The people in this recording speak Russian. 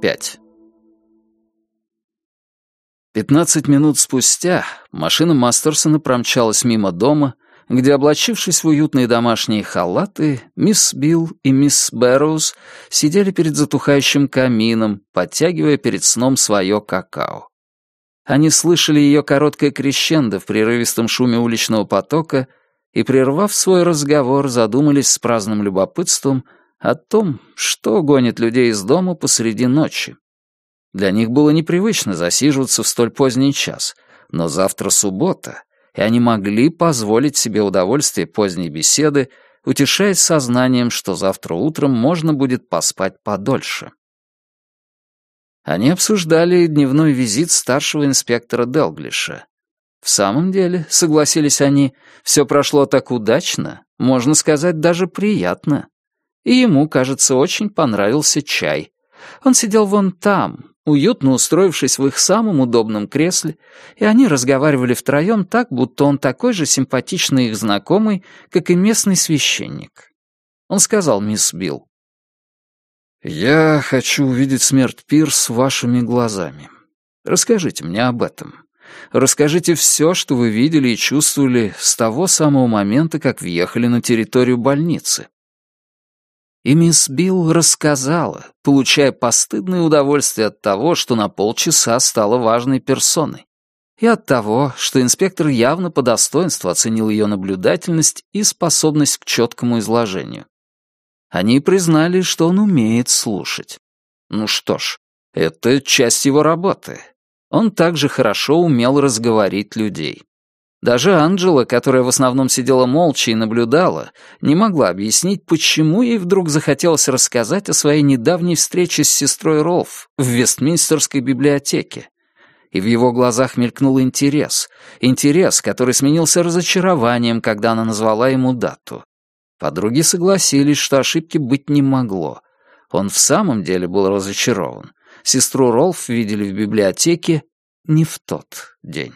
пять. Пятнадцать минут спустя машина Мастерсона промчалась мимо дома, где, облачившись в уютные домашние халаты, мисс Билл и мисс Бэрроуз сидели перед затухающим камином, подтягивая перед сном свое какао. Они слышали ее короткое крещендо в прерывистом шуме уличного потока и, прервав свой разговор, задумались с праздным любопытством о том, что гонит людей из дома посреди ночи. Для них было непривычно засиживаться в столь поздний час, но завтра суббота, и они могли позволить себе удовольствие поздней беседы, утешаясь сознанием, что завтра утром можно будет поспать подольше. Они обсуждали дневной визит старшего инспектора Делглиша. В самом деле, согласились они, все прошло так удачно, можно сказать, даже приятно. И ему, кажется, очень понравился чай. Он сидел вон там, уютно устроившись в их самом удобном кресле, и они разговаривали втроем так, будто он такой же симпатичный их знакомый, как и местный священник. Он сказал мисс Билл. «Я хочу увидеть смерть Пирс вашими глазами. Расскажите мне об этом. Расскажите все, что вы видели и чувствовали с того самого момента, как въехали на территорию больницы. И мисс Билл рассказала, получая постыдное удовольствие от того, что на полчаса стала важной персоной, и от того, что инспектор явно по достоинству оценил ее наблюдательность и способность к четкому изложению. Они признали, что он умеет слушать. Ну что ж, это часть его работы. Он также хорошо умел разговорить людей. Даже Анджела, которая в основном сидела молча и наблюдала, не могла объяснить, почему ей вдруг захотелось рассказать о своей недавней встрече с сестрой Ролф в Вестминстерской библиотеке. И в его глазах мелькнул интерес. Интерес, который сменился разочарованием, когда она назвала ему дату. Подруги согласились, что ошибки быть не могло. Он в самом деле был разочарован. Сестру Ролф видели в библиотеке не в тот день.